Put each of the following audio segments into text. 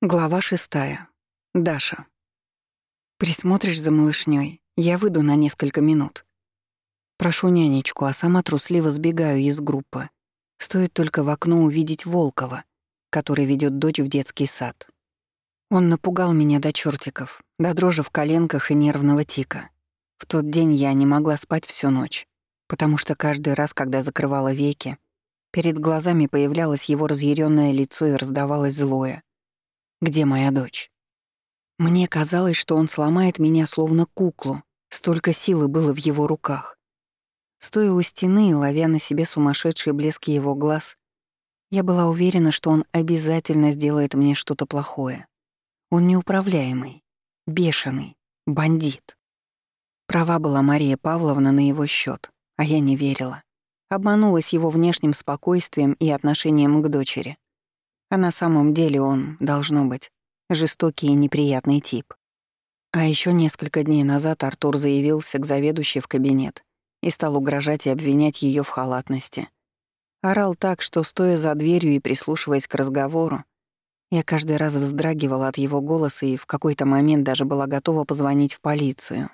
Глава шестая. Даша. Присмотришь за малышней, я выйду на несколько минут. Прошу нянечку, а сама трусливо сбегаю из группы. Стоит только в окно увидеть Волкова, который ведет дочь в детский сад. Он напугал меня до чертиков, до дрожи в коленках и нервного тика. В тот день я не могла спать всю ночь, потому что каждый раз, когда закрывала веки, перед глазами появлялось его разъяренное лицо и раздавалось злое — где моя дочь? Мне казалось, что он сломает меня словно куклу, столько силы было в его руках. Стоя у стены и ловя на себе сумасшедший блеск его глаз, я была уверена, что он обязательно сделает мне что-то плохое. Он неуправляемый, бешеный, бандит. Права была Мария Павловна на его счет, а я не верила. Обманулась его внешним спокойствием и отношением к дочери. А на самом деле он, должно быть, жестокий и неприятный тип. А еще несколько дней назад Артур заявился к заведующей в кабинет и стал угрожать и обвинять ее в халатности. Орал так, что, стоя за дверью и прислушиваясь к разговору, я каждый раз вздрагивала от его голоса и в какой-то момент даже была готова позвонить в полицию.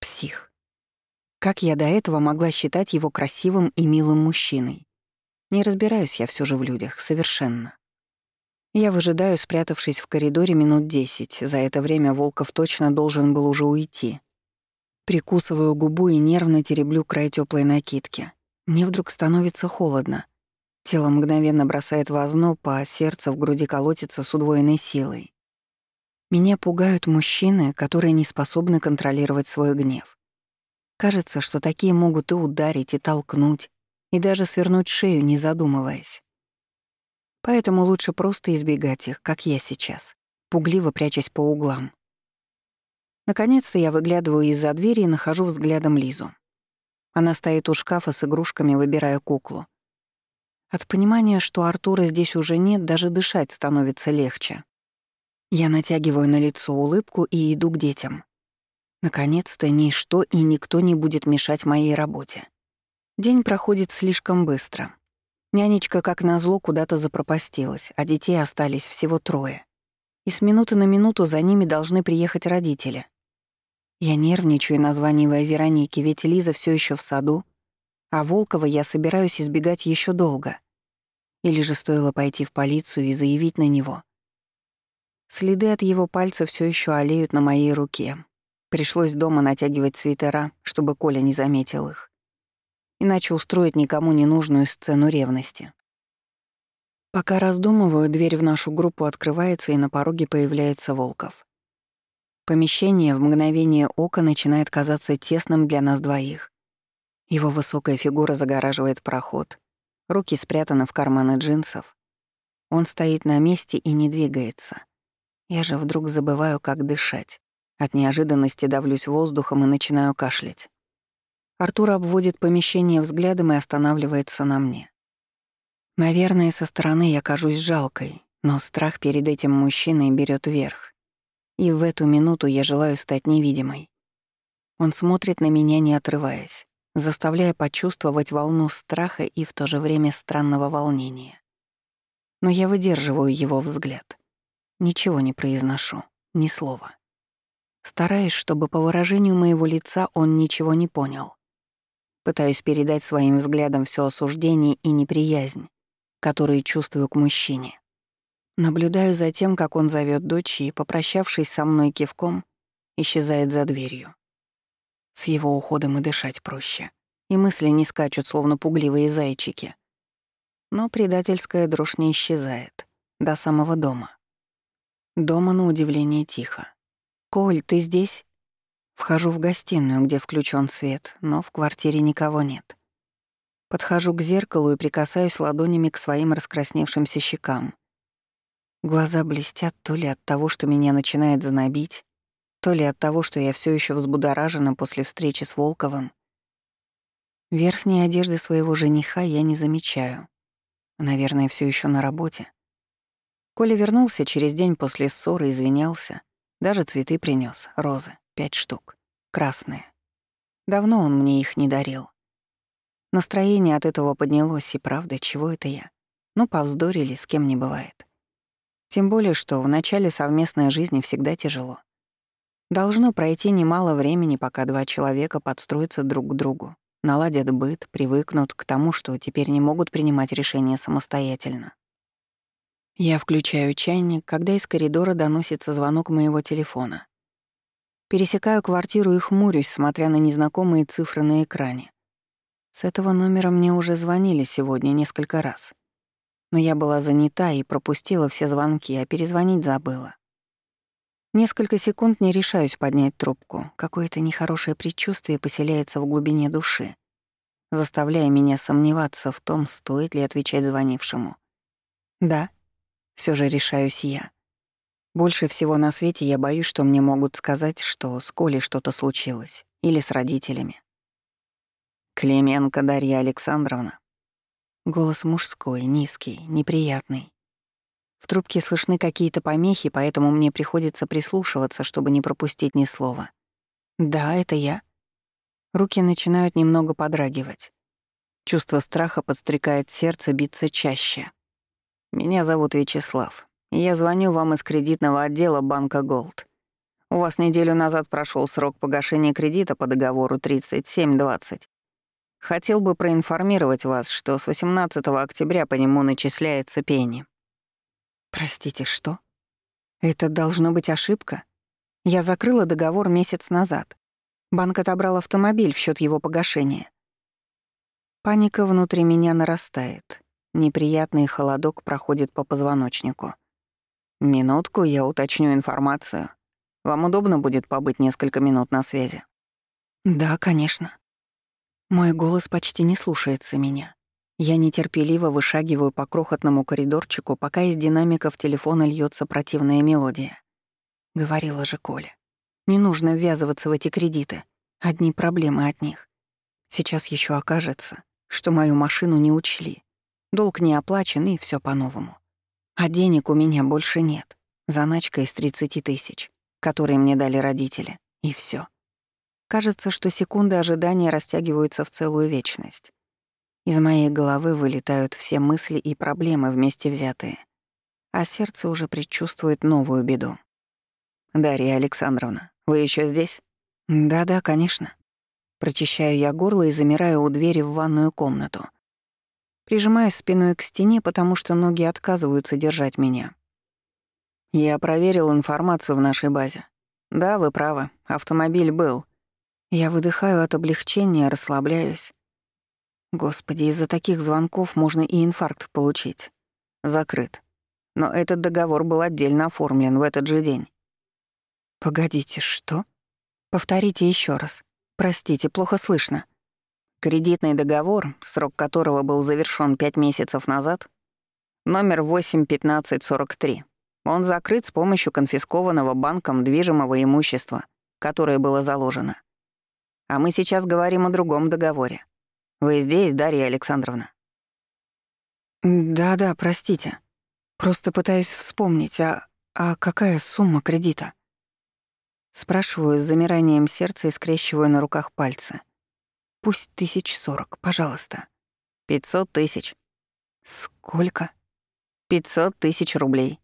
Псих. Как я до этого могла считать его красивым и милым мужчиной? Не разбираюсь я все же в людях, совершенно. Я выжидаю, спрятавшись в коридоре минут десять. За это время Волков точно должен был уже уйти. Прикусываю губу и нервно тереблю край теплой накидки. Мне вдруг становится холодно. Тело мгновенно бросает в озноб, а сердце в груди колотится с удвоенной силой. Меня пугают мужчины, которые не способны контролировать свой гнев. Кажется, что такие могут и ударить, и толкнуть, и даже свернуть шею, не задумываясь. Поэтому лучше просто избегать их, как я сейчас, пугливо прячась по углам. Наконец-то я выглядываю из-за двери и нахожу взглядом Лизу. Она стоит у шкафа с игрушками, выбирая куклу. От понимания, что Артура здесь уже нет, даже дышать становится легче. Я натягиваю на лицо улыбку и иду к детям. Наконец-то ничто и никто не будет мешать моей работе. День проходит слишком быстро. Нянечка, как назло, куда-то запропастилась, а детей остались всего трое. И с минуты на минуту за ними должны приехать родители. Я нервничаю, названивая Веронике, ведь Лиза все еще в саду, а Волкова я собираюсь избегать еще долго. Или же стоило пойти в полицию и заявить на него. Следы от его пальца все еще олеют на моей руке. Пришлось дома натягивать свитера, чтобы Коля не заметил их иначе устроить никому не нужную сцену ревности. Пока раздумываю, дверь в нашу группу открывается, и на пороге появляется Волков. Помещение в мгновение ока начинает казаться тесным для нас двоих. Его высокая фигура загораживает проход. Руки спрятаны в карманы джинсов. Он стоит на месте и не двигается. Я же вдруг забываю, как дышать. От неожиданности давлюсь воздухом и начинаю кашлять. Артур обводит помещение взглядом и останавливается на мне. Наверное, со стороны я кажусь жалкой, но страх перед этим мужчиной берет верх. И в эту минуту я желаю стать невидимой. Он смотрит на меня, не отрываясь, заставляя почувствовать волну страха и в то же время странного волнения. Но я выдерживаю его взгляд. Ничего не произношу, ни слова. Стараюсь, чтобы по выражению моего лица он ничего не понял. Пытаюсь передать своим взглядом все осуждение и неприязнь, которые чувствую к мужчине. Наблюдаю за тем, как он зовет дочь и, попрощавшись со мной кивком, исчезает за дверью. С его уходом и дышать проще, и мысли не скачут, словно пугливые зайчики. Но предательская дрожь не исчезает до самого дома. Дома, на удивление, тихо. «Коль, ты здесь?» Вхожу в гостиную, где включен свет, но в квартире никого нет. Подхожу к зеркалу и прикасаюсь ладонями к своим раскрасневшимся щекам. Глаза блестят то ли от того, что меня начинает знобить, то ли от того, что я все еще взбудоражена после встречи с Волковым. Верхней одежды своего жениха я не замечаю. Наверное, все еще на работе. Коля вернулся через день после ссоры, извинялся. Даже цветы принес, розы. Пять штук. Красные. Давно он мне их не дарил. Настроение от этого поднялось, и правда, чего это я? Ну, повздорили, с кем не бывает. Тем более, что в начале совместной жизни всегда тяжело. Должно пройти немало времени, пока два человека подстроятся друг к другу, наладят быт, привыкнут к тому, что теперь не могут принимать решения самостоятельно. Я включаю чайник, когда из коридора доносится звонок моего телефона. Пересекаю квартиру и хмурюсь, смотря на незнакомые цифры на экране. С этого номера мне уже звонили сегодня несколько раз. Но я была занята и пропустила все звонки, а перезвонить забыла. Несколько секунд не решаюсь поднять трубку. Какое-то нехорошее предчувствие поселяется в глубине души, заставляя меня сомневаться в том, стоит ли отвечать звонившему. «Да», — всё же решаюсь я. Больше всего на свете я боюсь, что мне могут сказать, что с Колей что-то случилось. Или с родителями. «Клименко Дарья Александровна». Голос мужской, низкий, неприятный. В трубке слышны какие-то помехи, поэтому мне приходится прислушиваться, чтобы не пропустить ни слова. «Да, это я». Руки начинают немного подрагивать. Чувство страха подстрекает сердце биться чаще. «Меня зовут Вячеслав. Я звоню вам из кредитного отдела банка «Голд». У вас неделю назад прошел срок погашения кредита по договору 3720. Хотел бы проинформировать вас, что с 18 октября по нему начисляется пени. Простите, что? Это должно быть ошибка? Я закрыла договор месяц назад. Банк отобрал автомобиль в счет его погашения. Паника внутри меня нарастает. Неприятный холодок проходит по позвоночнику. Минутку, я уточню информацию. Вам удобно будет побыть несколько минут на связи? Да, конечно. Мой голос почти не слушается меня. Я нетерпеливо вышагиваю по крохотному коридорчику, пока из динамиков телефона льется противная мелодия. Говорила же Коля. Не нужно ввязываться в эти кредиты. Одни проблемы от них. Сейчас еще окажется, что мою машину не учли. Долг не оплачен, и все по-новому. А денег у меня больше нет. Заначка из 30 тысяч, которые мне дали родители. И все. Кажется, что секунды ожидания растягиваются в целую вечность. Из моей головы вылетают все мысли и проблемы вместе взятые. А сердце уже предчувствует новую беду. «Дарья Александровна, вы еще здесь?» «Да-да, конечно». Прочищаю я горло и замираю у двери в ванную комнату. Прижимаюсь спиной к стене, потому что ноги отказываются держать меня. Я проверил информацию в нашей базе. Да, вы правы, автомобиль был. Я выдыхаю от облегчения, расслабляюсь. Господи, из-за таких звонков можно и инфаркт получить. Закрыт. Но этот договор был отдельно оформлен в этот же день. Погодите, что? Повторите еще раз. Простите, плохо слышно. Кредитный договор, срок которого был завершён пять месяцев назад, номер 81543. Он закрыт с помощью конфискованного банком движимого имущества, которое было заложено. А мы сейчас говорим о другом договоре. Вы здесь, Дарья Александровна?» «Да-да, простите. Просто пытаюсь вспомнить, а, а какая сумма кредита?» Спрашиваю с замиранием сердца и скрещиваю на руках пальцы. «Пусть тысяч сорок, пожалуйста». «Пятьсот тысяч». «Сколько?» «Пятьсот тысяч рублей».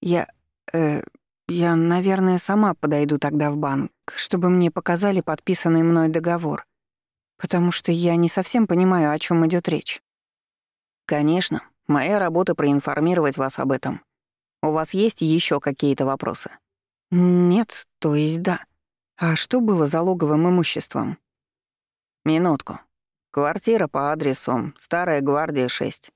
«Я... э... я, наверное, сама подойду тогда в банк, чтобы мне показали подписанный мной договор потому что я не совсем понимаю, о чем идет речь. Конечно, моя работа проинформировать вас об этом. У вас есть еще какие-то вопросы? Нет, то есть да. А что было залоговым имуществом? Минутку. Квартира по адресу Старая Гвардия, 6.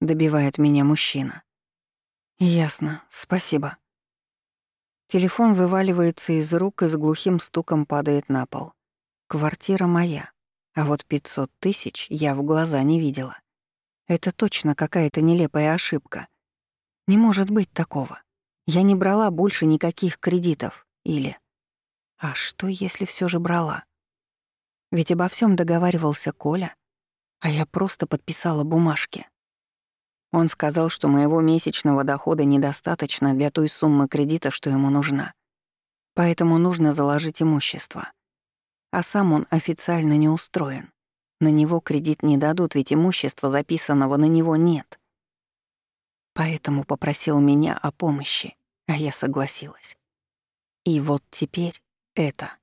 Добивает меня мужчина. Ясно, спасибо. Телефон вываливается из рук и с глухим стуком падает на пол. Квартира моя. А вот 500 тысяч я в глаза не видела. Это точно какая-то нелепая ошибка. Не может быть такого. Я не брала больше никаких кредитов. Или... А что, если все же брала? Ведь обо всем договаривался Коля, а я просто подписала бумажки. Он сказал, что моего месячного дохода недостаточно для той суммы кредита, что ему нужна. Поэтому нужно заложить имущество. А сам он официально не устроен. На него кредит не дадут, ведь имущества, записанного на него, нет. Поэтому попросил меня о помощи, а я согласилась. И вот теперь это.